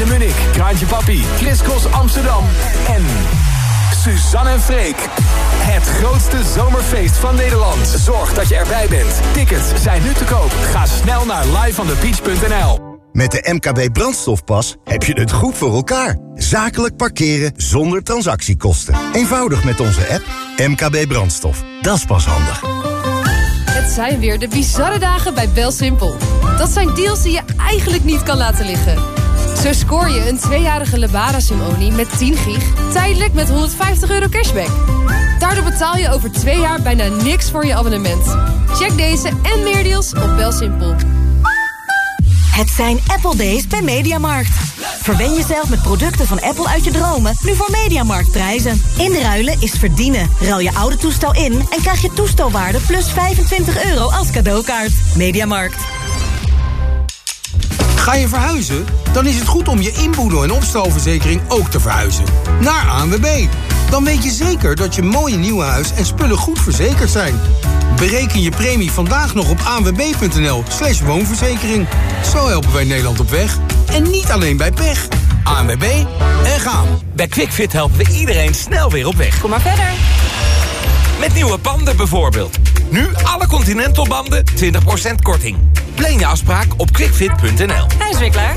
en de Munich, Kraantje Papi, Chris Cross Amsterdam en Suzanne en Freek. Het grootste zomerfeest van Nederland. Zorg dat je erbij bent. Tickets zijn nu te koop. Ga snel naar liveonthebeach.nl. Met de MKB Brandstofpas heb je het goed voor elkaar. Zakelijk parkeren zonder transactiekosten. Eenvoudig met onze app MKB Brandstof. Dat is pas handig. Het zijn weer de bizarre dagen bij BelSimpel. Dat zijn deals die je eigenlijk niet kan laten liggen. Zo scoor je een tweejarige Lebara-simonie met 10 gig... tijdelijk met 150 euro cashback. Daardoor betaal je over twee jaar bijna niks voor je abonnement. Check deze en meer deals op BelSimpel. Het zijn Apple Days bij Mediamarkt. Verwen jezelf met producten van Apple uit je dromen, nu voor Mediamarkt prijzen. Inruilen is verdienen. Ruil je oude toestel in en krijg je toestelwaarde plus 25 euro als cadeaukaart. Mediamarkt. Ga je verhuizen? Dan is het goed om je inboedel- en opstalverzekering ook te verhuizen. Naar ANWB. Dan weet je zeker dat je mooie nieuwe huis en spullen goed verzekerd zijn. Bereken je premie vandaag nog op anwb.nl slash woonverzekering. Zo helpen wij Nederland op weg. En niet alleen bij pech. ANWB en gaan. Bij QuickFit helpen we iedereen snel weer op weg. Kom maar verder. Met nieuwe banden bijvoorbeeld. Nu alle Continental banden 20% korting. Plan je afspraak op quickfit.nl. Hij is weer klaar.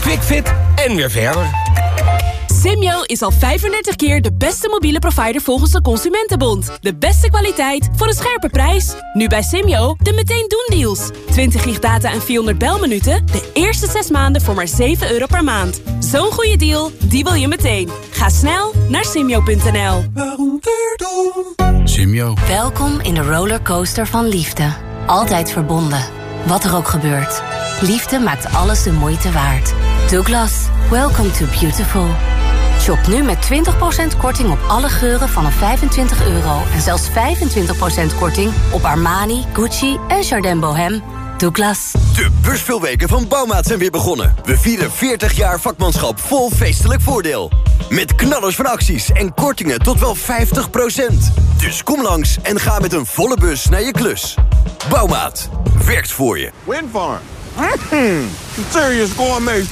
QuickFit en weer verder. Simyo is al 35 keer de beste mobiele provider volgens de Consumentenbond. De beste kwaliteit voor een scherpe prijs. Nu bij Simyo de meteen doen deals. 20 gig data en 400 belminuten. De eerste 6 maanden voor maar 7 euro per maand. Zo'n goede deal, die wil je meteen. Ga snel naar simyo.nl. Simio. Welkom in de rollercoaster van liefde. Altijd verbonden. Wat er ook gebeurt. Liefde maakt alles de moeite waard. Douglas, welcome to beautiful. Shop nu met 20% korting op alle geuren vanaf 25 euro. En zelfs 25% korting op Armani, Gucci en Jardin Bohem. Douglas. De beursveelweken van Bouwmaat zijn weer begonnen. We vieren 40 jaar vakmanschap vol feestelijk voordeel. Met knallers van acties en kortingen tot wel 50%. Dus kom langs en ga met een volle bus naar je klus. Bouwmaat. Werkt voor je. Windfarm. Mm, serious gourmet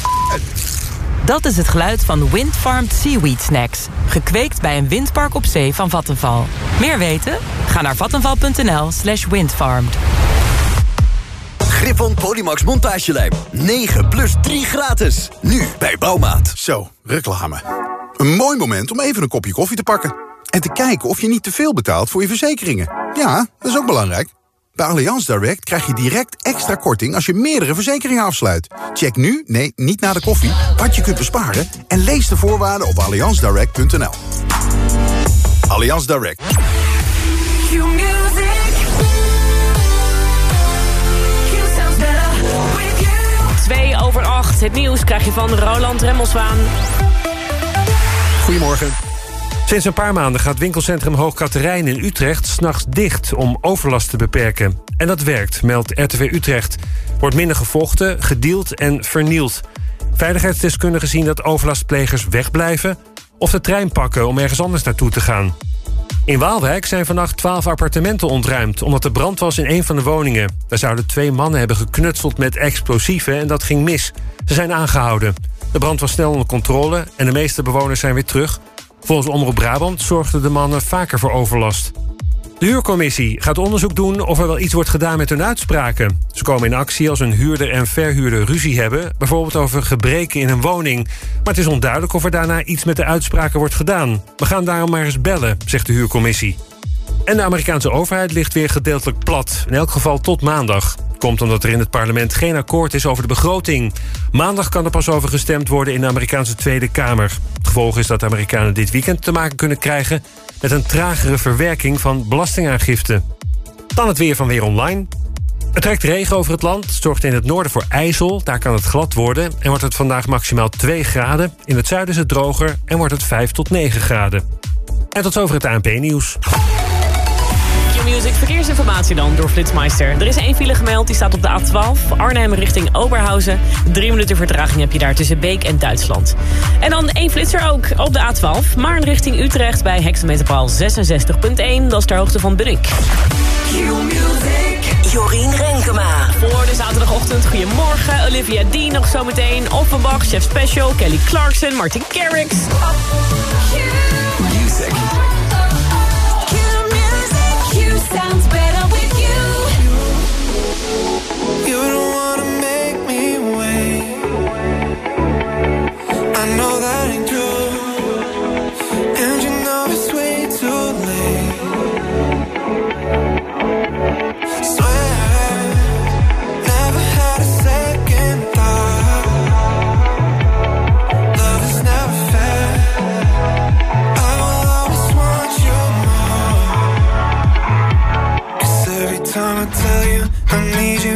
Dat is het geluid van Windfarmed Seaweed Snacks. Gekweekt bij een windpark op zee van Vattenval. Meer weten? Ga naar vattenval.nl slash windfarmed. Griffon Polymax montagelijm. 9 plus 3 gratis. Nu bij Bouwmaat. Zo, reclame. Een mooi moment om even een kopje koffie te pakken. En te kijken of je niet te veel betaalt voor je verzekeringen. Ja, dat is ook belangrijk. Bij Allianz Direct krijg je direct extra korting als je meerdere verzekeringen afsluit. Check nu, nee, niet na de koffie, wat je kunt besparen... en lees de voorwaarden op allianzdirect.nl. Allianz Direct. Twee over acht. Het nieuws krijg je van Roland Remmelswaan. Goedemorgen. Sinds een paar maanden gaat winkelcentrum Hoog Katerijn in Utrecht s'nachts dicht om overlast te beperken. En dat werkt, meldt RTV Utrecht. Wordt minder gevochten, gedeeld en vernield. Veiligheidsdeskundigen zien dat overlastplegers wegblijven of de trein pakken om ergens anders naartoe te gaan. In Waalwijk zijn vannacht 12 appartementen ontruimd omdat er brand was in een van de woningen. Daar zouden twee mannen hebben geknutseld met explosieven en dat ging mis. Ze zijn aangehouden. De brand was snel onder controle en de meeste bewoners zijn weer terug. Volgens Omroep Brabant zorgden de mannen vaker voor overlast. De huurcommissie gaat onderzoek doen of er wel iets wordt gedaan met hun uitspraken. Ze komen in actie als een huurder en verhuurder ruzie hebben... bijvoorbeeld over gebreken in een woning. Maar het is onduidelijk of er daarna iets met de uitspraken wordt gedaan. We gaan daarom maar eens bellen, zegt de huurcommissie. En de Amerikaanse overheid ligt weer gedeeltelijk plat. In elk geval tot maandag. Komt omdat er in het parlement geen akkoord is over de begroting. Maandag kan er pas over gestemd worden in de Amerikaanse Tweede Kamer. Het gevolg is dat de Amerikanen dit weekend te maken kunnen krijgen... met een tragere verwerking van belastingaangifte. Dan het weer van Weer Online. Het trekt regen over het land, zorgt in het noorden voor ijzel. Daar kan het glad worden en wordt het vandaag maximaal 2 graden. In het zuiden is het droger en wordt het 5 tot 9 graden. En tot over het ANP-nieuws. Music Verkeersinformatie dan door Flitsmeister. Er is één file gemeld, die staat op de A12. Arnhem richting Oberhausen. Drie minuten vertraging heb je daar tussen Beek en Duitsland. En dan één flitser ook op de A12. Maarn richting Utrecht bij hectometerpaal 66.1. Dat is ter hoogte van Brink. Q-Music. Renkema. Voor de zaterdagochtend, goedemorgen. Olivia Dean nog zometeen. Offenbach, Chef Special, Kelly Clarkson, Martin Garrix. I need you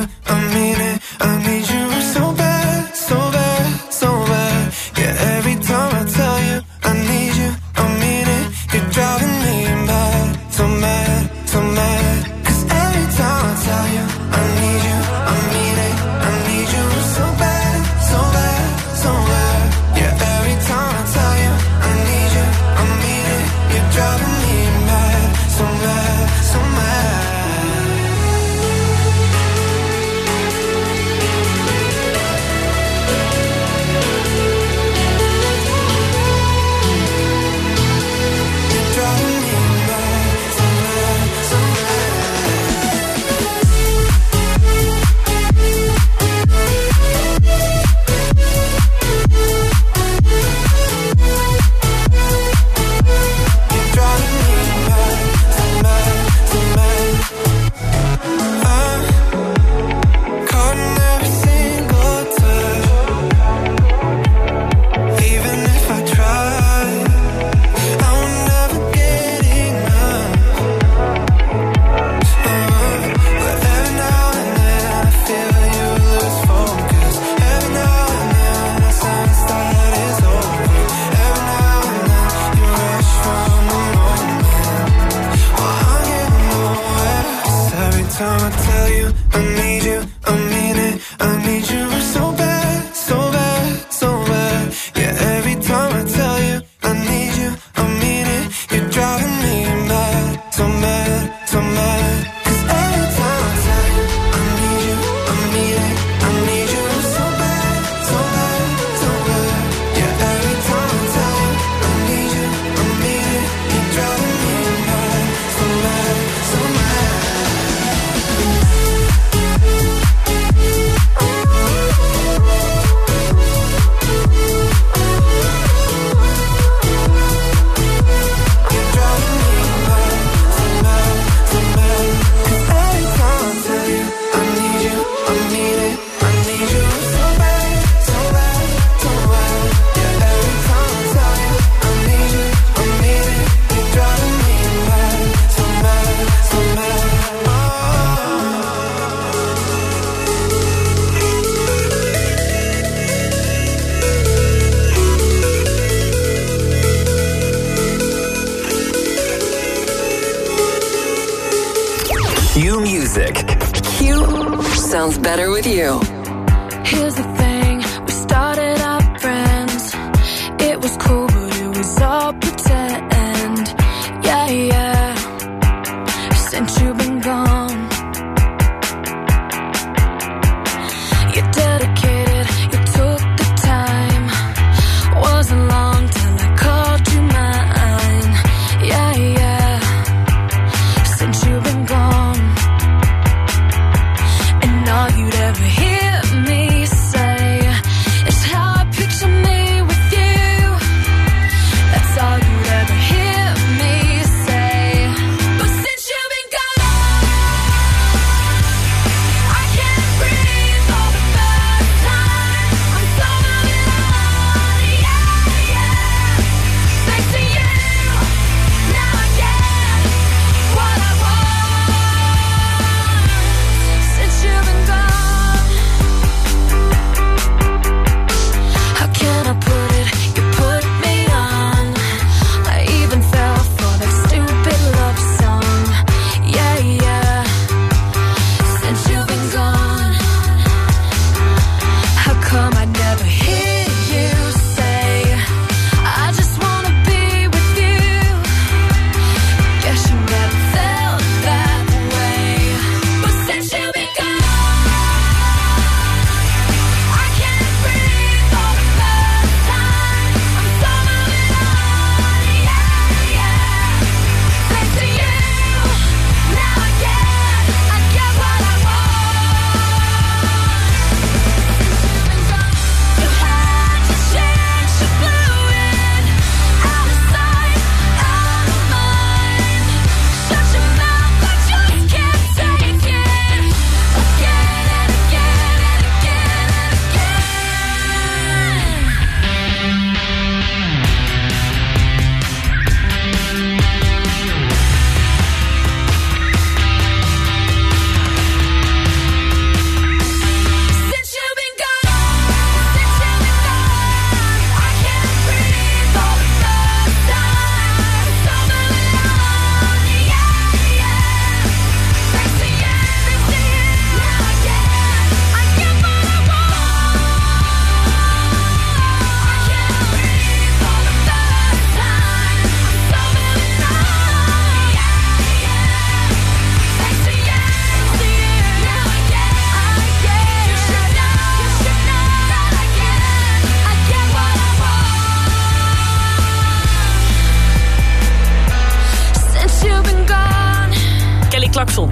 Saxon.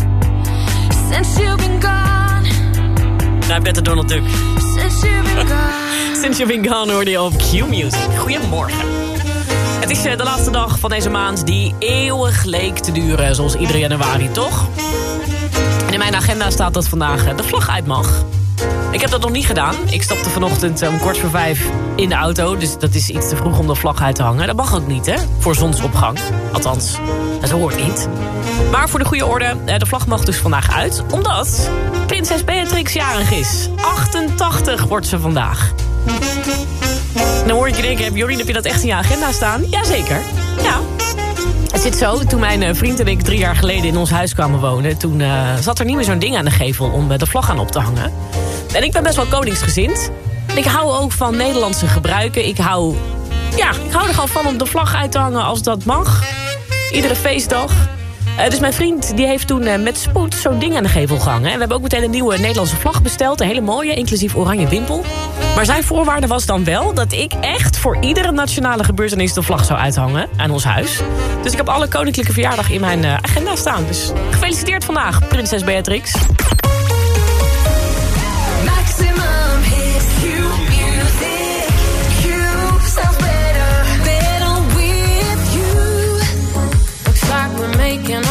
Since you've been gone. Nou, better Donald Duck. Since you've been gone. Since you've been gone hoorde je op Q-Music. Goedemorgen. Het is eh, de laatste dag van deze maand die eeuwig leek te duren, zoals iedere januari, toch? In mijn agenda staat dat vandaag eh, de vlag uit mag. Ik heb dat nog niet gedaan. Ik stapte vanochtend eh, om kort voor vijf in de auto. Dus dat is iets te vroeg om de vlag uit te hangen. Dat mag ook niet, hè? Voor zonsopgang. Althans, dat hoort niet. Maar voor de goede orde, eh, de vlag mag dus vandaag uit. Omdat prinses Beatrix jarig is. 88 wordt ze vandaag. Dan hoor ik je denken, Jorien, heb je dat echt in je agenda staan? Jazeker. Ja. Het zit zo, toen mijn eh, vriend en ik drie jaar geleden in ons huis kwamen wonen... toen eh, zat er niet meer zo'n ding aan de gevel om de vlag aan op te hangen. En ik ben best wel koningsgezind. Ik hou ook van Nederlandse gebruiken. Ik hou, ja, ik hou er gewoon van om de vlag uit te hangen als dat mag. Iedere feestdag. Dus mijn vriend die heeft toen eh, met spoed zo'n ding aan de gevel gehangen. En we hebben ook meteen een nieuwe Nederlandse vlag besteld. Een hele mooie, inclusief oranje wimpel. Maar zijn voorwaarde was dan wel dat ik echt voor iedere nationale gebeurtenis de vlag zou uithangen aan ons huis. Dus ik heb alle koninklijke verjaardag in mijn eh, agenda staan. Dus gefeliciteerd vandaag, prinses Beatrix.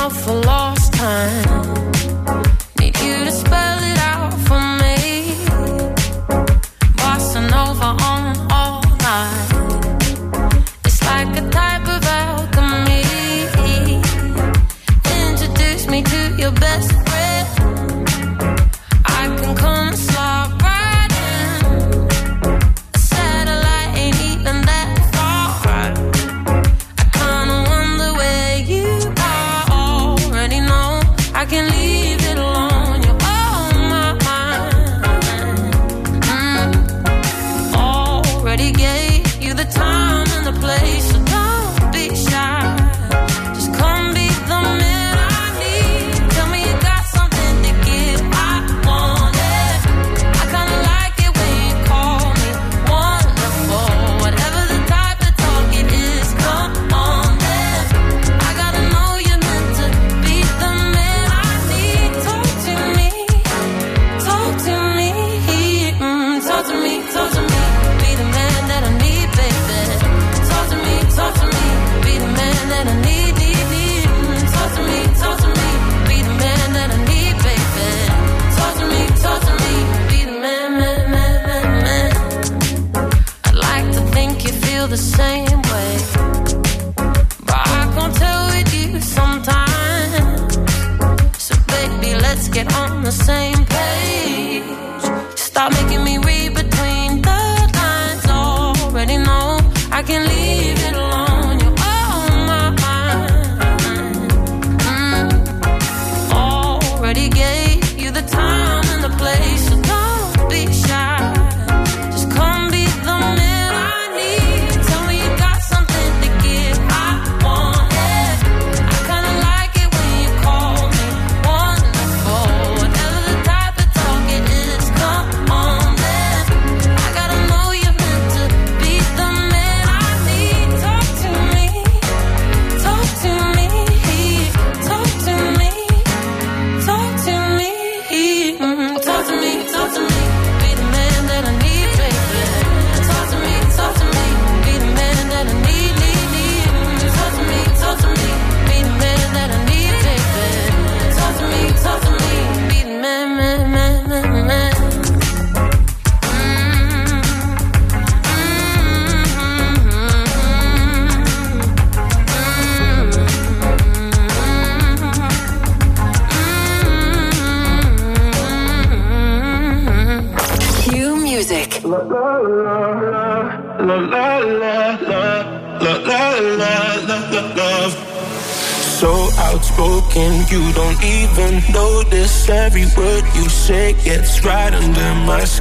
For lost time. Need you to spell it out for me. On all night. It's like a type of alchemy. Introduce me to your best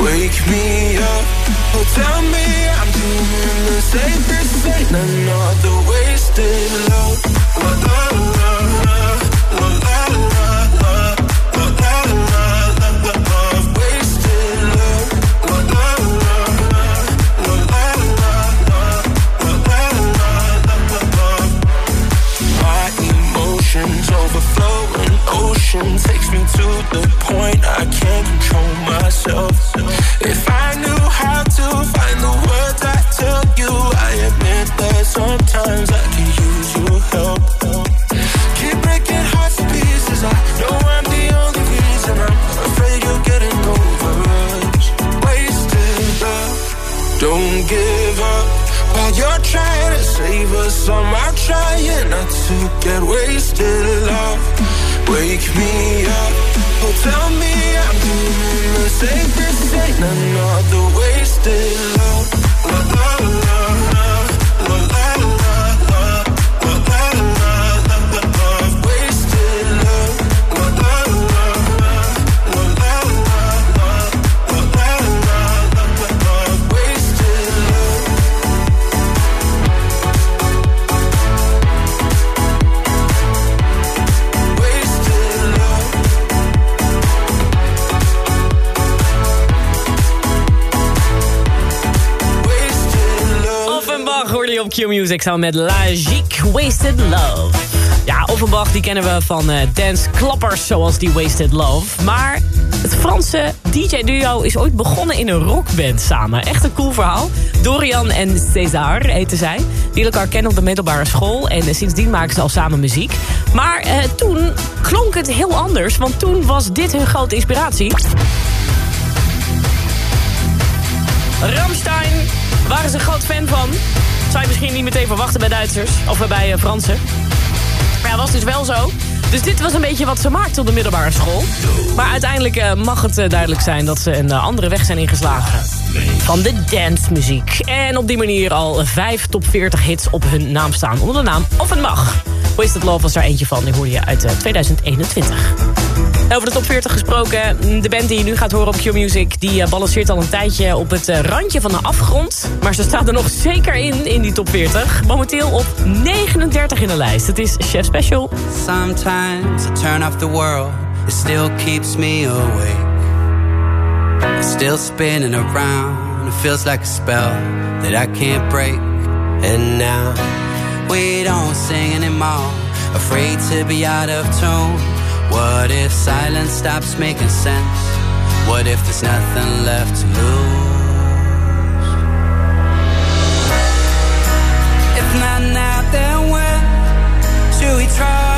Wake me up, oh tell me I'm doing the. This ain't another wasted love. Q-Music samen met Lagique Wasted Love. Ja, Offenbach die kennen we van eh, dance klappers zoals die Wasted Love. Maar het Franse DJ-duo is ooit begonnen in een rockband samen. Echt een cool verhaal. Dorian en César heten zij. Die elkaar kennen op de middelbare school. En eh, sindsdien maken ze al samen muziek. Maar eh, toen klonk het heel anders. Want toen was dit hun grote inspiratie. Ramstein waren ze groot fan van. Zou je misschien niet meteen verwachten bij Duitsers. Of bij eh, Fransen. Maar ja, was dus wel zo. Dus dit was een beetje wat ze maakten op de middelbare school. Maar uiteindelijk eh, mag het eh, duidelijk zijn dat ze een andere weg zijn ingeslagen. Van de dancemuziek. En op die manier al vijf top 40 hits op hun naam staan. Onder de naam Offenbach. Wasted Love was er eentje van. Die hoorde je uit eh, 2021. Over de top 40 gesproken. De band die je nu gaat horen op Q-Music... die eh, balanceert al een tijdje op het eh, randje van de afgrond. Maar ze staat er nog zeker in, in die top 40. Momenteel op 39 in de lijst. Het is Chef Special. Sometimes I turn off the world, it still keeps me awake. It's still spinning around, it feels like a spell that I can't break. And now we don't sing anymore, afraid to be out of tune. What if silence stops making sense? What if there's nothing left to lose? If not now, then when? Should we try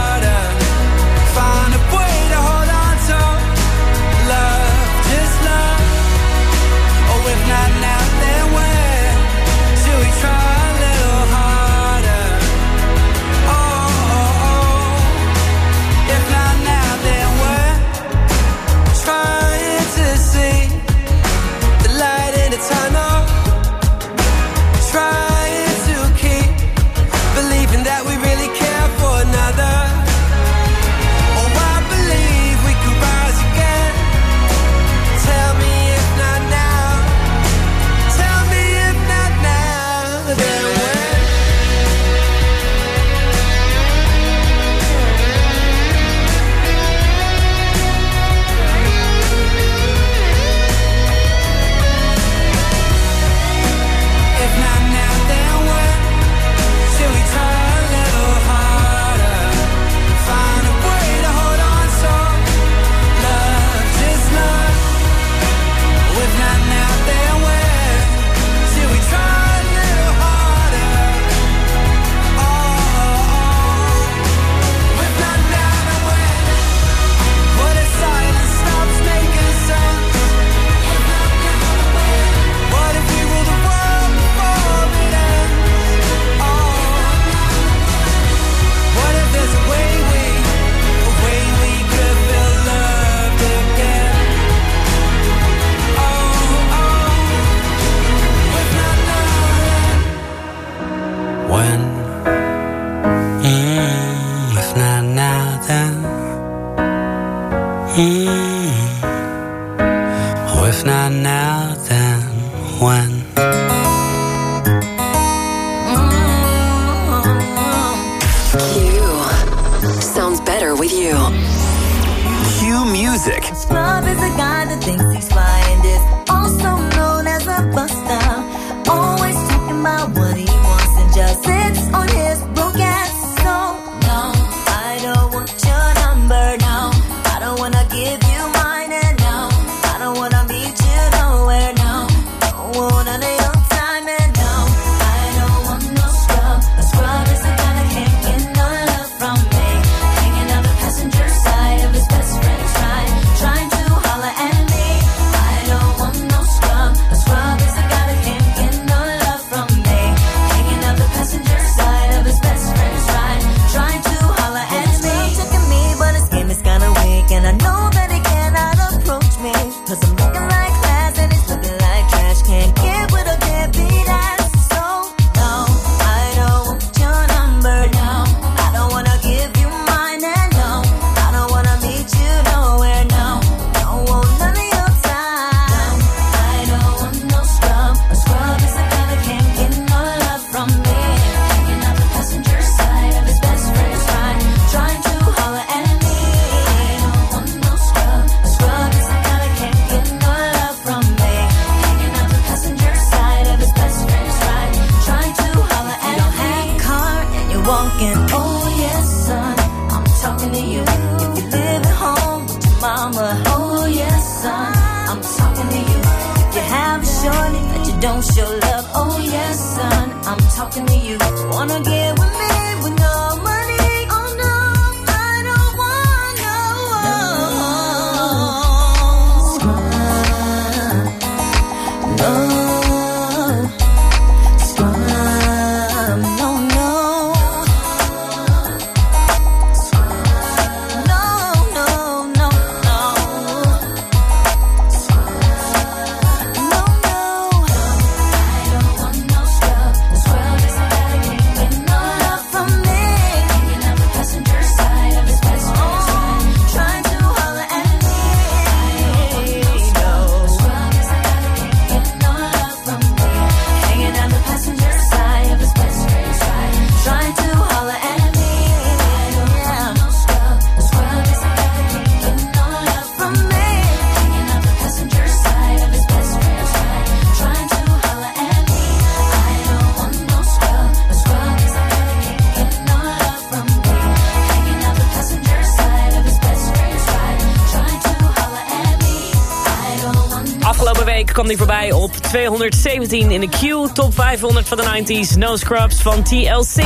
Kwam die voorbij op 217 in de Q Top 500 van de 90s. No Scrubs van TLC.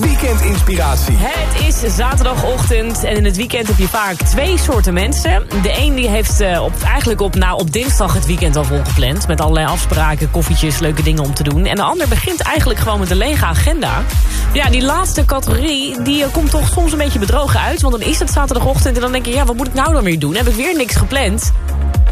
Weekendinspiratie. Het is zaterdagochtend en in het weekend heb je vaak twee soorten mensen. De een die heeft eh, op, eigenlijk op, nou, op dinsdag het weekend al volgepland. Met allerlei afspraken, koffietjes, leuke dingen om te doen. En de ander begint eigenlijk gewoon met een lege agenda. Ja, die laatste categorie die eh, komt toch soms een beetje bedrogen uit. Want dan is het zaterdagochtend en dan denk je, ja, wat moet ik nou dan weer doen? Heb ik weer niks gepland?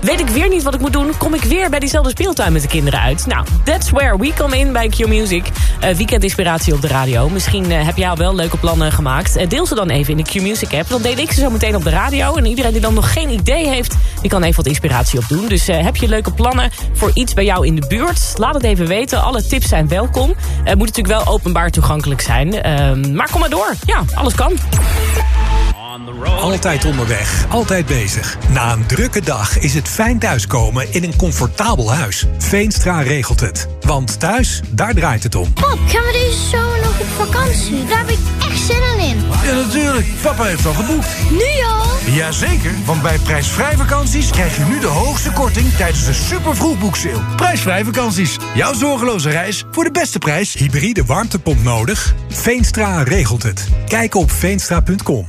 Weet ik weer niet wat ik moet doen, kom ik weer bij diezelfde speeltuin met de kinderen uit. Nou, that's where we come in bij Q Music. Uh, weekendinspiratie op de radio. Misschien eh, heb jij al wel leuke plannen gemaakt. Eh, deel ze dan even in de Q Music app. Dan deel ik ze zo meteen op de radio. En iedereen die dan nog geen idee heeft, die kan even wat inspiratie opdoen. Dus eh, heb je leuke plannen voor iets bij jou in de buurt? Laat het even weten. Alle tips zijn welkom. Het moet natuurlijk wel openbaar toegankelijk zijn. Ehm, maar kom maar door. Ja, alles kan. Altijd onderweg, altijd bezig. Na een drukke dag is het fijn thuiskomen in een comfortabel huis. Veenstra regelt het. Want thuis, daar draait het om. Pap, gaan we deze zomer nog op vakantie? Daar heb ik echt zin in. Ja, natuurlijk. Papa heeft al geboekt. Nu al? Jazeker, want bij prijsvrij vakanties krijg je nu de hoogste korting tijdens de super vroegboekseil. Prijsvrij vakanties. Jouw zorgeloze reis voor de beste prijs. Hybride warmtepomp nodig? Veenstra regelt het. Kijk op veenstra.com.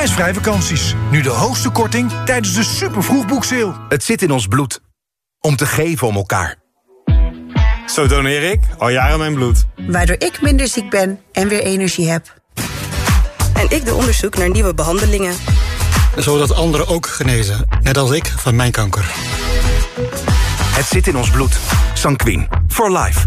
Prijsvrij vakanties. Nu de hoogste korting tijdens de super vroegboekseil. Het zit in ons bloed. Om te geven om elkaar. Zo doneer ik al jaren mijn bloed. Waardoor ik minder ziek ben en weer energie heb. En ik doe onderzoek naar nieuwe behandelingen. Zodat anderen ook genezen, net als ik van mijn kanker. Het zit in ons bloed. Sanquin. For life.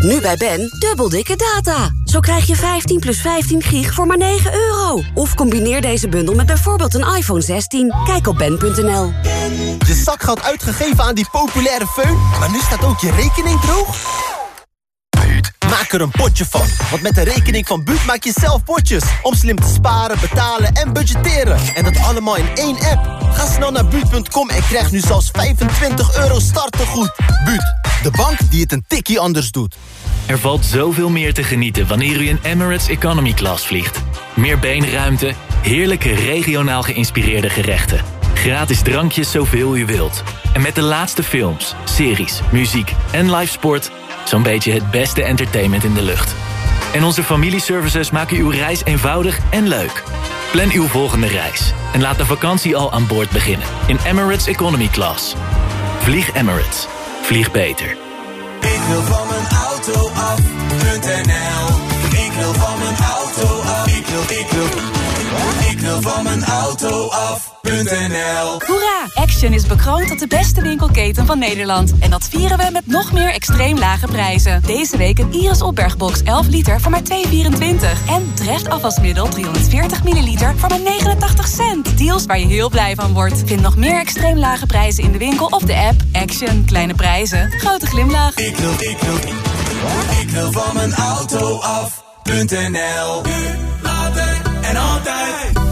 Nu bij Ben, dubbel dikke data. Zo krijg je 15 plus 15 gig voor maar 9 euro. Of combineer deze bundel met bijvoorbeeld een iPhone 16. Kijk op ben.nl. Je zakgeld uitgegeven aan die populaire föhn, maar nu staat ook je rekening droog? Maak er een potje van, want met de rekening van Buut maak je zelf potjes. Om slim te sparen, betalen en budgetteren. En dat allemaal in één app. Ga snel naar Buut.com en krijg nu zelfs 25 euro startegoed. Buut, de bank die het een tikkie anders doet. Er valt zoveel meer te genieten wanneer u in Emirates Economy Class vliegt. Meer beenruimte, heerlijke regionaal geïnspireerde gerechten. Gratis drankjes zoveel u wilt. En met de laatste films, series, muziek en live sport... zo'n beetje het beste entertainment in de lucht. En onze familieservices maken uw reis eenvoudig en leuk. Plan uw volgende reis en laat de vakantie al aan boord beginnen. In Emirates Economy Class. Vlieg Emirates. Vlieg beter. Ik wil van mijn auto af.nl Ik wil van mijn auto af. Ik wil, ik wil, wil van mijn auto af.nl Hoera! Action is bekroond tot de beste winkelketen van Nederland. En dat vieren we met nog meer extreem lage prijzen. Deze week een Iris opbergbox 11 liter voor maar 2,24. En Dreft afwasmiddel 340 milliliter voor maar 89 cent. Deals waar je heel blij van wordt. Vind nog meer extreem lage prijzen in de winkel of de app. Action. Kleine prijzen. Grote glimlach. Ik wil, ik wil, ik wil van mijn auto af.nl Nu, later en altijd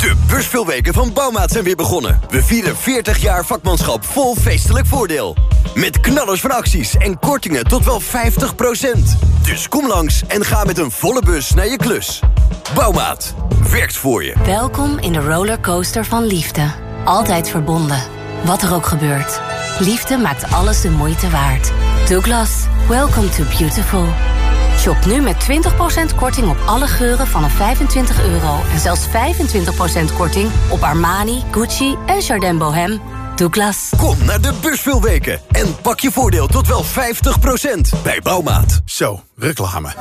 De beursveelweken van Bouwmaat zijn weer begonnen. We vieren 40 jaar vakmanschap vol feestelijk voordeel. Met knallers van acties en kortingen tot wel 50%. Dus kom langs en ga met een volle bus naar je klus. Bouwmaat. Werkt voor je. Welkom in de rollercoaster van liefde. Altijd verbonden. Wat er ook gebeurt. Liefde maakt alles de moeite waard. Douglas, welcome to beautiful. Shop nu met 20% korting op alle geuren vanaf 25 euro. En zelfs 25% korting op Armani, Gucci en Jardin Bohem. Douglas. Kom naar de beursveelweken en pak je voordeel tot wel 50% bij Bouwmaat. Zo, reclame.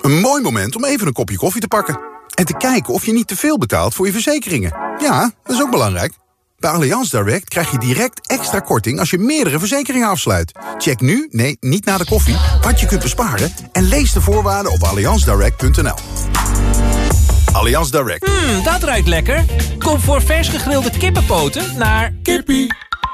Een mooi moment om even een kopje koffie te pakken. En te kijken of je niet te veel betaalt voor je verzekeringen. Ja, dat is ook belangrijk. Bij Allianz Direct krijg je direct extra korting als je meerdere verzekeringen afsluit. Check nu, nee, niet na de koffie, wat je kunt besparen... en lees de voorwaarden op allianzdirect.nl. Allianz Direct. Hmm, dat ruikt lekker. Kom voor vers gegrilde kippenpoten naar... Kippie.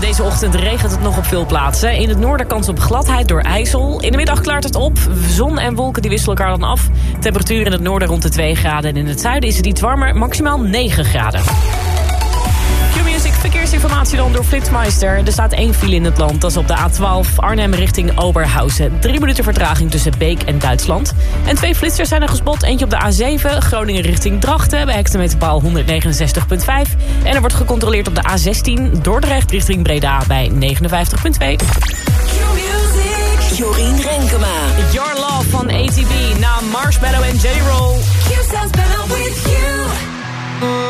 Deze ochtend regent het nog op veel plaatsen. In het noorden kans op gladheid door ijzel. In de middag klaart het op. Zon en wolken die wisselen elkaar dan af. Temperatuur in het noorden rond de 2 graden. En in het zuiden is het iets warmer, maximaal 9 graden. Verkeersinformatie dan door Flitsmeister. Er staat één file in het land, dat is op de A12 Arnhem richting Oberhausen. Drie minuten vertraging tussen Beek en Duitsland. En twee flitsers zijn er gespot. Eentje op de A7 Groningen richting Drachten bij hectometerpaal 169.5. En er wordt gecontroleerd op de A16 Dordrecht richting Breda bij 59.2. Jorien Renkema. Your Love van ATB na Marshmallow en J-Roll. You sounds better with you.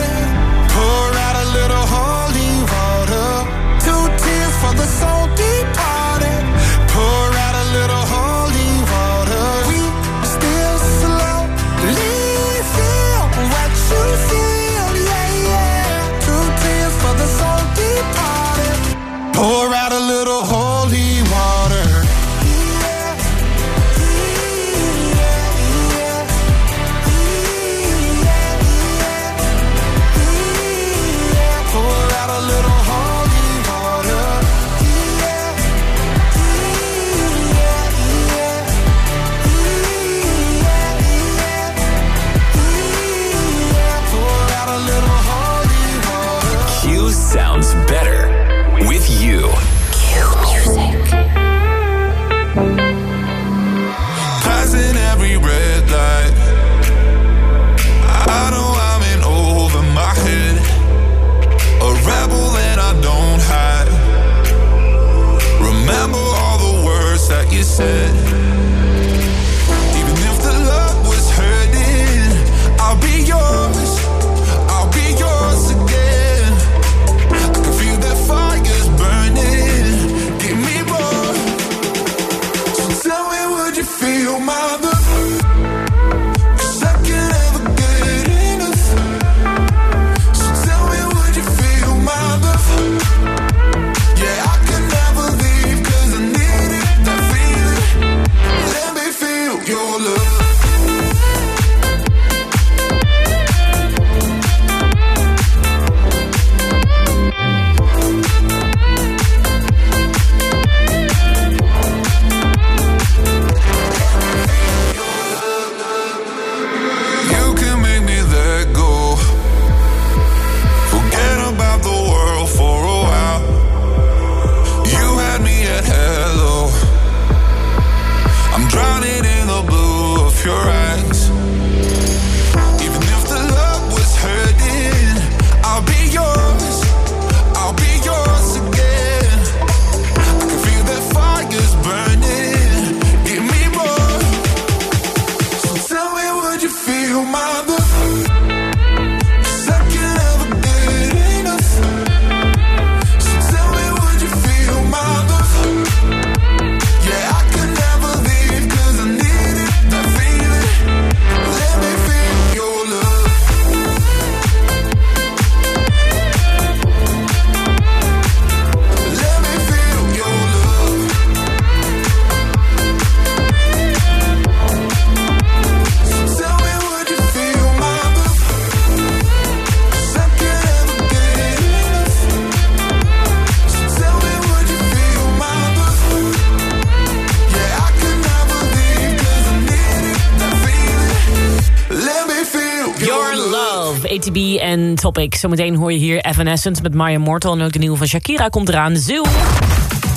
topic. Zometeen hoor je hier Evanescence met Maya Mortal. En ook de nieuwe van Shakira komt eraan. Zeuw: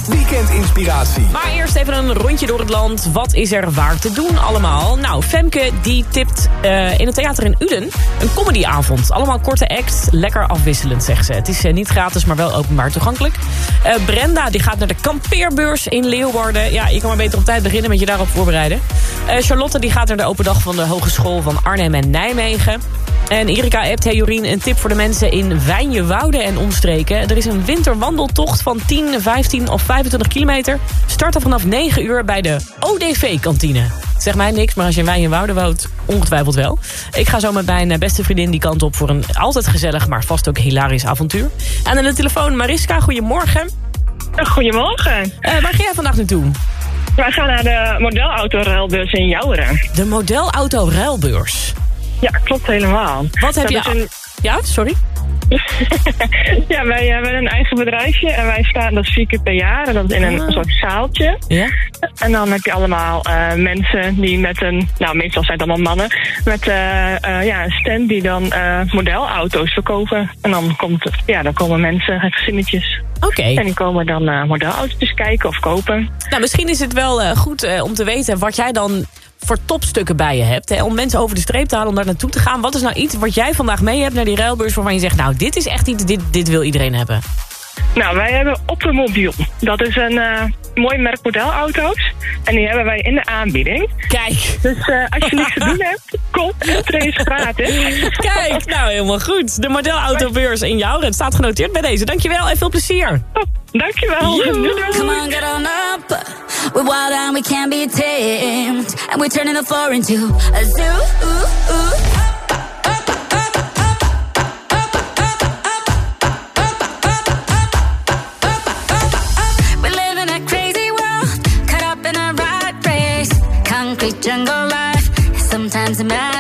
Weekend inspiratie. Maar eerst even een rondje door het land. Wat is er waar te doen allemaal? Nou, Femke die tipt eh, in het theater in Uden een comedyavond. Allemaal korte acts, lekker afwisselend zegt ze. Het is eh, niet gratis, maar wel openbaar toegankelijk. Eh, Brenda die gaat naar de kampeerbeurs in Leeuwarden. Ja, je kan maar beter op tijd beginnen met je daarop voorbereiden. Charlotte die gaat naar de open dag van de Hogeschool van Arnhem en Nijmegen. En Erika hebt, hey Jorien, een tip voor de mensen in Wijnjewouden en omstreken. Er is een winterwandeltocht van 10, 15 of 25 kilometer. Starten vanaf 9 uur bij de ODV-kantine. Zeg mij niks, maar als je in Wijnjewouden woont, ongetwijfeld wel. Ik ga zo met mijn beste vriendin die kant op voor een altijd gezellig, maar vast ook hilarisch avontuur. En aan de telefoon Mariska, goedemorgen. Goedemorgen. Eh, waar ga jij vandaag naartoe? Wij gaan naar de modelautoruilbeurs in Jouweren. De modelauto-ruilbeurs? Ja, klopt helemaal. Wat heb Dat je... een- Ja, sorry? ja, wij hebben een eigen bedrijfje en wij staan dat vier keer per jaar. En dat in een Ah. soort zaaltje. Ja? En dan heb je allemaal eh, mensen die met een, nou meestal zijn het allemaal mannen, met eh, eh, ja, een stand die dan eh, modelauto's verkopen. En dan, komt, ja, dan komen mensen, gezinnetjes. Oké. En die komen dan eh modelauto's kijken of kopen. Nou, misschien is het wel eh, goed eh, om te weten wat jij dan voor topstukken bij je hebt. Hè, om mensen over de streep te halen om daar naartoe te gaan. Wat is nou iets wat jij vandaag mee hebt naar die ruilbeurs... waarvan je zegt, nou, dit is echt iets, dit, dit wil iedereen hebben. Nou, wij hebben Optomobiel. Dat is een eh, mooi merk modelauto's. En die hebben wij in de aanbieding. Kijk. Dus eh, als je niks te doen hebt, kom. Iedereen is gratis. Kijk, nou helemaal goed. De modelautobeurs in Jouren. Het staat genoteerd bij deze. Dankjewel en veel plezier. dankjewel. Come on, get on up. We're wild and we can't be tamed. And we're turning the floor into a zoo. We Concrete jungle life, sometimes a mad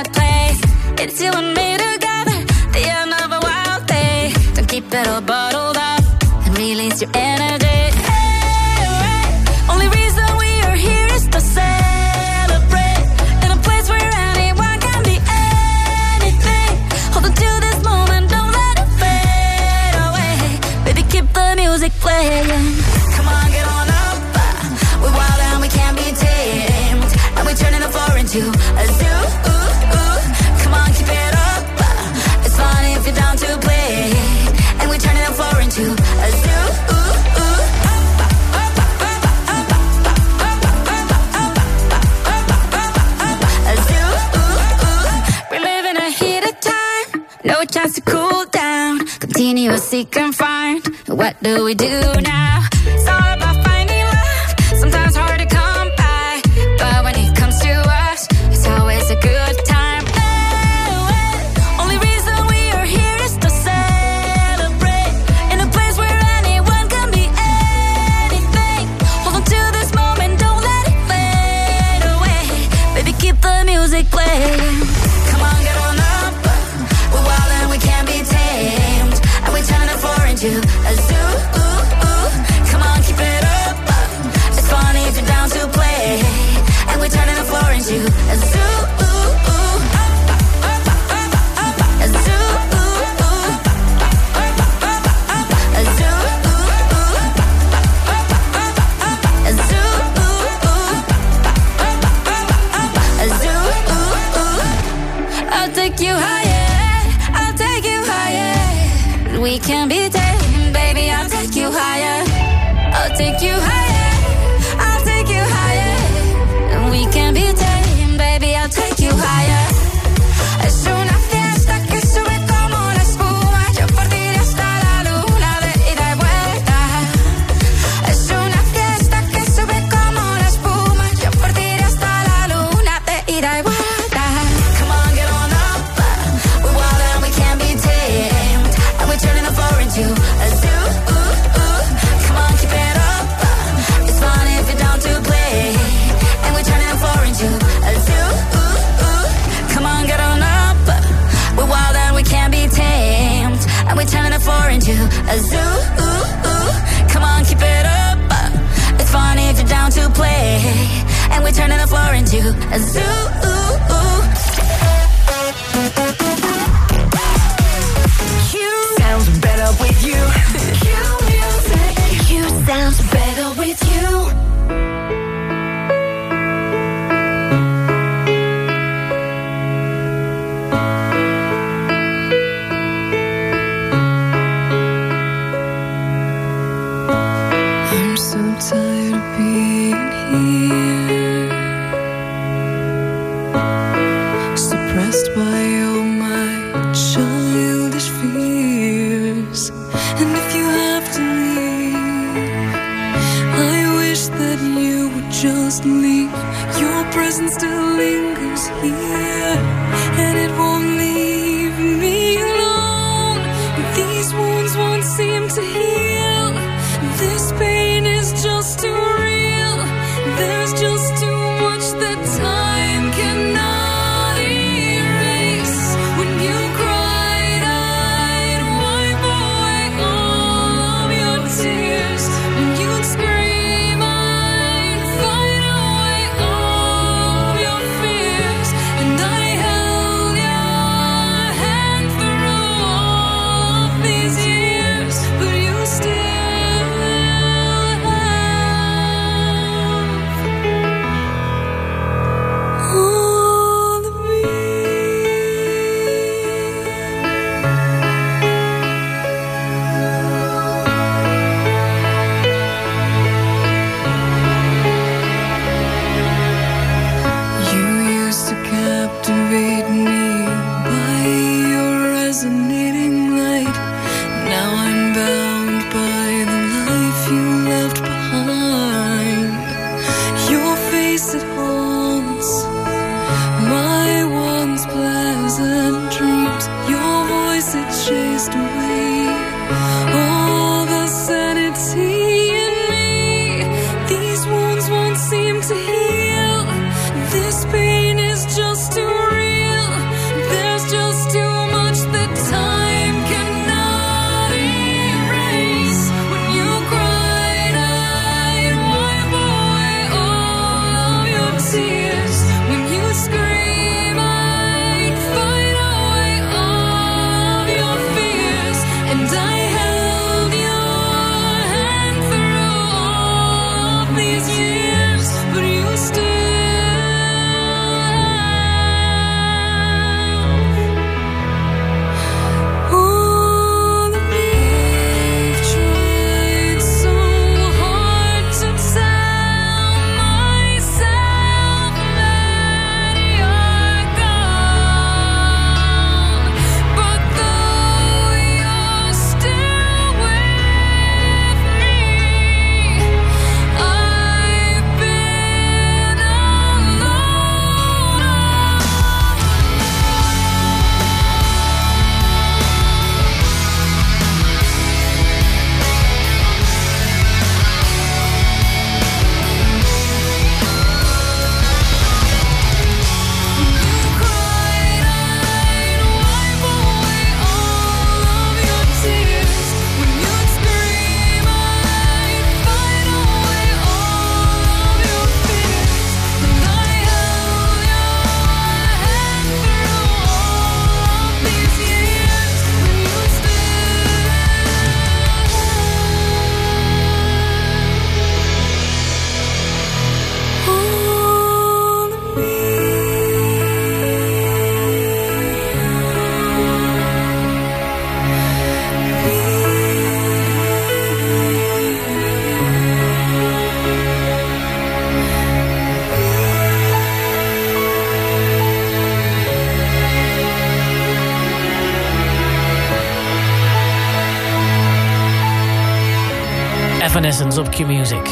Evanescence op Q-Music.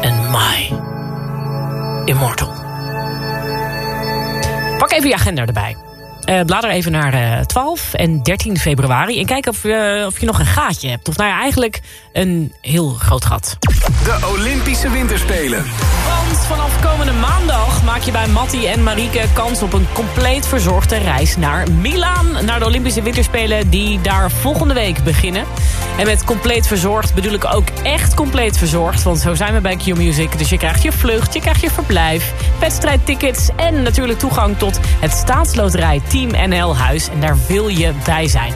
En My Immortal. Pak even je agenda erbij. Eh, blader even naar eh, 12 en 13 februari. En kijk of, je of je nog een gaatje hebt. Of nou ja, eigenlijk een heel groot gat. De Olympische Winterspelen. Want vanaf komende maandag maak je bij Matti en Marieke kans op een compleet verzorgde reis naar Milaan. Naar de Olympische Winterspelen die daar volgende week beginnen. En met compleet verzorgd bedoel ik ook echt compleet verzorgd. Want zo zijn we bij Q-Music. Dus je krijgt je vlucht, je krijgt je verblijf, wedstrijdtickets... en natuurlijk toegang tot het staatsloterij Team NL Huis. En daar wil je bij zijn.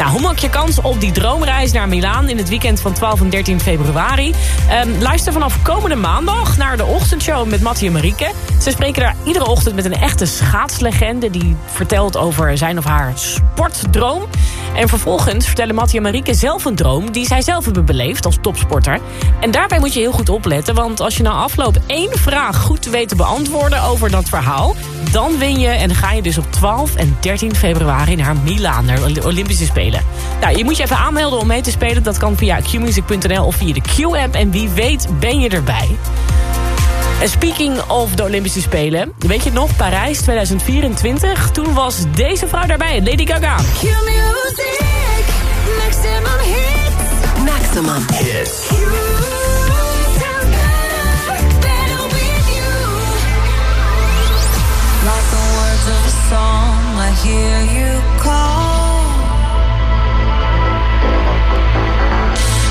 Nou, hoe maak je kans op die droomreis naar Milaan... in het weekend van 12 en 13 februari? Ehm, luister vanaf komende maandag naar de ochtendshow met Mattie en Marieke. Ze spreken daar iedere ochtend met een echte schaatslegende... die vertelt over zijn of haar sportdroom. En vervolgens vertellen Mattie en Marieke zelf een droom... die zij zelf hebben beleefd als topsporter. En daarbij moet je heel goed opletten... want als je na afloop één vraag goed weet te beantwoorden over dat verhaal... dan win je en ga je dus op 12 en 13 februari naar Milaan, naar de Olympische Spelen. Nou, je moet je even aanmelden om mee te spelen. Dat kan via qmusic.nl of via de Q-app. En wie weet ben je erbij. En speaking of de Olympische Spelen. Weet je nog? Parijs 2024. Toen was deze vrouw daarbij, Lady Gaga. Q-music, maximum hits. Maximum hits. The words of song, I hear you call.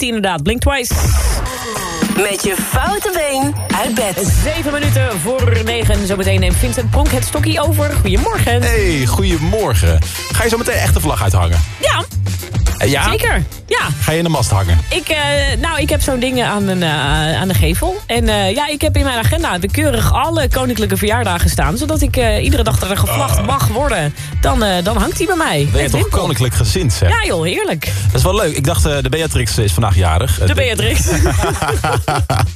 heet hij inderdaad, Blink Twice. Met je foute been uit bed. Zeven minuten voor negen. Zometeen neemt Vincent Pronk het stokje over. Goedemorgen. Hey, goedemorgen. Ga je zo meteen echt de vlag uithangen? Ja, ja? zeker. Ja. Ga je in de mast hangen? Ik, eh, nou, ik heb zo'n ding aan, een, eh, aan de gevel. En eh, ja, ik heb in mijn agenda de keurig alle koninklijke verjaardagen staan. Zodat ik eh, iedere dag dat er gevlacht mag worden, dan, eh, dan hangt hij bij mij. Ben je toch koninklijk gezind, zeg? Ja joh, heerlijk. Dat is wel leuk. Ik dacht, eh, de Beatrix is vandaag jarig. Eh, De Beatrix.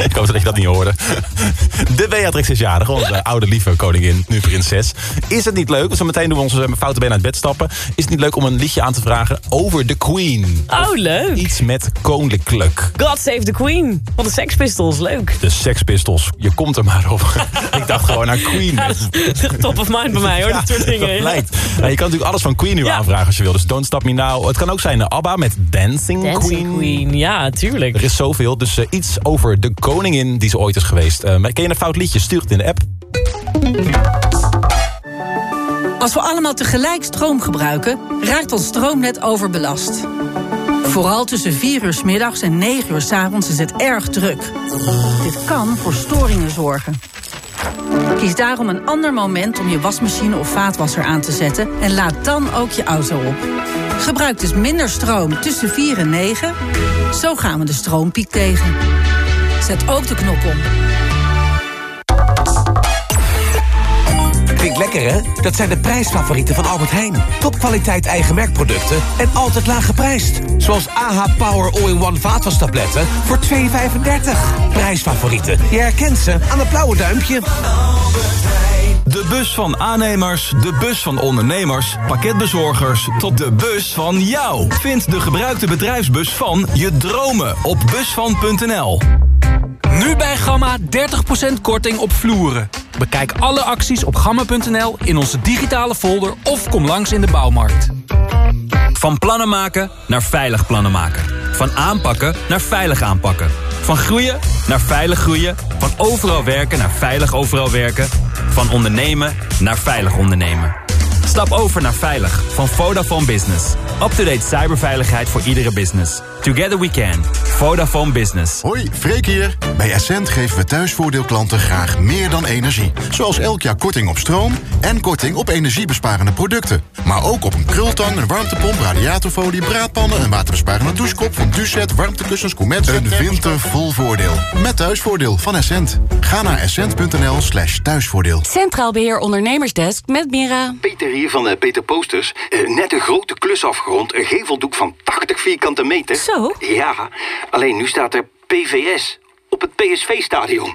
ik hoop dat je dat niet hoorde. De Beatrix is jarig, onze oude lieve koningin, nu prinses. Is het niet leuk, zo meteen doen we onze foute been uit bed stappen. Is het niet leuk om een liedje aan te vragen over de Queen? Oh, leuk. Iets met koninklijk. God Save the Queen van de Sex Pistols, leuk. De Sex Pistols, je komt er maar op. ik dacht gewoon aan Queen. Ja, dat is top of mind bij mij hoor, soort dingen. Dat ja. lijkt. Nou, je kan natuurlijk alles van Queen nu aanvragen als je wil. Dus Don't Stop Me Now. Het kan ook zijn de ABBA met Dancing, Dancing Queen. ja, tuurlijk. Er is zoveel, dus eh, iets over de koningin die ze ooit is geweest. Eh, ken je een fout liedje? Stuur het in de app. Als we allemaal tegelijk stroom gebruiken, raakt ons stroomnet overbelast. Vooral tussen 4 uur 's middags en 9 uur 's avonds is het erg druk. Dit kan voor storingen zorgen. Kies daarom een ander moment om je wasmachine of vaatwasser aan te zetten en laad dan ook je auto op. Gebruik dus minder stroom tussen 4 en 9. Zo gaan we de stroompiek tegen. Zet ook de knop om. Klinkt lekker, hè? Dat zijn de prijsfavorieten van Albert Heijn. Topkwaliteit eigen merkproducten en altijd laag geprijsd. Zoals AH Power All-in-One vaatwastabletten voor 2,35. Prijsfavorieten. Je herkent ze aan het blauwe duimpje. De bus van aannemers, de bus van ondernemers, pakketbezorgers tot de bus van jou. Vind de gebruikte bedrijfsbus van je dromen op busvan.nl. Nu bij Gamma 30% korting op vloeren. Bekijk alle acties op gamma.nl in onze digitale folder of kom langs in de bouwmarkt. Van plannen maken naar veilig plannen maken. Van aanpakken naar veilig aanpakken. Van groeien naar veilig groeien. Van overal werken naar veilig overal werken. Van ondernemen naar veilig ondernemen. Stap over naar Veilig van Vodafone Business. Up-to-date cyberveiligheid voor iedere business. Together we can. Vodafone Business. Hoi, Freek hier. Bij Essent geven we thuisvoordeelklanten graag meer dan energie. Zoals elk jaar korting op stroom en korting op energiebesparende producten. Maar ook op een krultang, een warmtepomp, radiatorfolie, braadpannen... een waterbesparende douchekop van Ducet, warmtekussens, Comet... Een winter vol voordeel. Met thuisvoordeel van Essent. Ga naar essent.nl slash thuisvoordeel. Centraal Beheer Ondernemersdesk met Mira. Peter hier van eh, Peter Posters. Eh, net een grote klus afgerond. Een geveldoek van 80 vierkante meter. Zo? Ja, alleen nu staat er PVS op het PSV-stadion.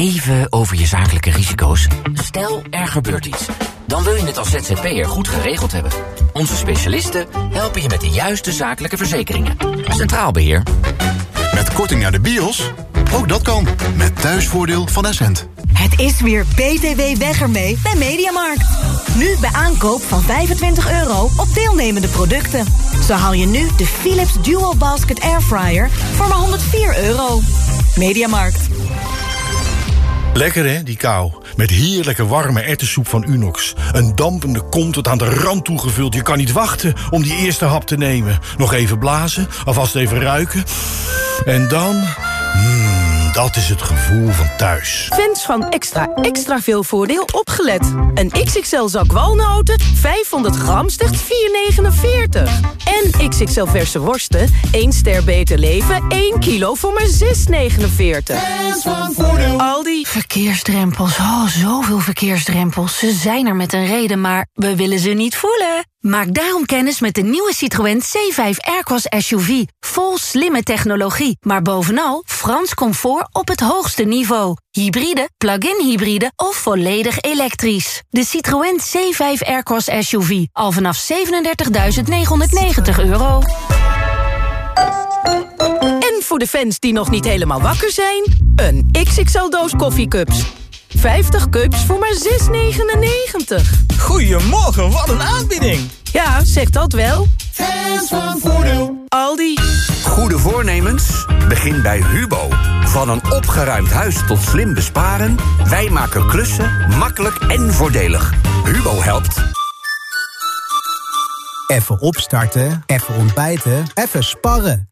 Even over je zakelijke risico's. Stel, er gebeurt iets. Dan wil je het als ZZP'er goed geregeld hebben. Onze specialisten helpen je met de juiste zakelijke verzekeringen. Centraal Beheer. Met korting naar de bios? Ook dat kan. Met thuisvoordeel van Essent. Het is weer BTW weg ermee bij Mediamarkt. Nu bij aankoop van 25 euro op deelnemende producten. Zo haal je nu de Philips Dual Basket Airfryer voor maar 104 euro. Mediamarkt. Lekker hè, die kou. Met heerlijke warme erwtensoep van Unox. Een dampende kom tot aan de rand toegevuld. Je kan niet wachten om die eerste hap te nemen. Nog even blazen, alvast even ruiken. En dan... Dat is het gevoel van thuis. Fans van extra extra veel voordeel opgelet. Een XXL zak walnoten, 500 gram, slechts 4,49. En XXL verse worsten, 1 ster beter leven, 1 kilo voor maar 6,49. Aldi. Verkeersdrempels, oh zoveel verkeersdrempels. Ze zijn er met een reden, maar we willen ze niet voelen. Maak daarom kennis met de nieuwe Citroën C5 Aircross SUV. Vol slimme technologie, maar bovenal Frans comfort op het hoogste niveau. Hybride, plug-in hybride of volledig elektrisch. De Citroën C5 Aircross SUV, al vanaf 37.990 euro. En voor de fans die nog niet helemaal wakker zijn... een XXL-doos koffiecups. 50 cups voor maar 6,99. Goedemorgen, wat een aanbieding. Ja, zeg dat wel. Fans van Voordeel. Aldi. Goede voornemens? Begin bij Hubo. Van een opgeruimd huis tot slim besparen... wij maken klussen makkelijk en voordelig. Hubo helpt. Even opstarten, even ontbijten, even sparren.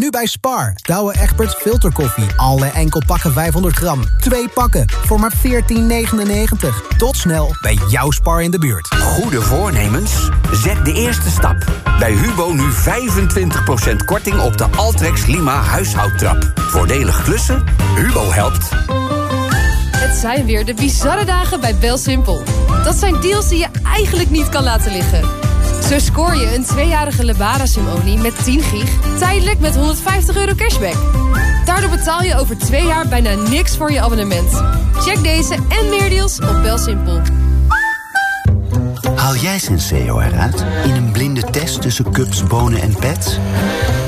Nu bij Spar, Douwe Egberts filterkoffie. Alle enkel pakken 500 gram. Twee pakken voor maar 14,99. Tot snel bij jouw Spar in de buurt. Goede voornemens? Zet de eerste stap. Bij Hubo nu 25% korting op de Altrex Lima huishoudtrap. Voordelig klussen? Hubo helpt. Het zijn weer de bizarre dagen bij BelSimpel. Dat zijn deals die je eigenlijk niet kan laten liggen. Zo scoor je een tweejarige Lebara Simonie met 10 gig... tijdelijk met 150 euro cashback. Daardoor betaal je over twee jaar bijna niks voor je abonnement. Check deze en meer deals op BelSimpel. Haal jij Senseo eruit in een blinde test tussen cups, bonen en pets?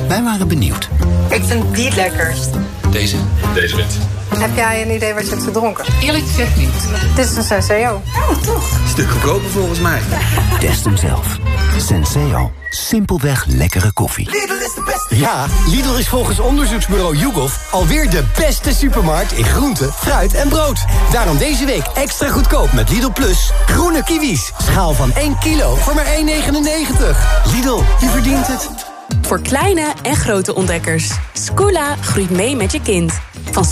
Wij waren benieuwd. Ik vind die het lekkerst. Deze? Deze wint. Heb jij een idee wat je hebt gedronken? Eerlijk gezegd niet. Dit is een Senseo. Oh, toch? Stuk goedkoper volgens mij. Test hem zelf. Senseo. Simpelweg lekkere koffie. Ja, Lidl is volgens onderzoeksbureau YouGov alweer de beste supermarkt in groente, fruit en brood. Daarom deze week extra goedkoop met Lidl Plus. Groene kiwis. Schaal van 1 kilo voor maar 1,99. Lidl, je verdient het. Voor kleine en grote ontdekkers. Scoola groeit mee met je kind. Van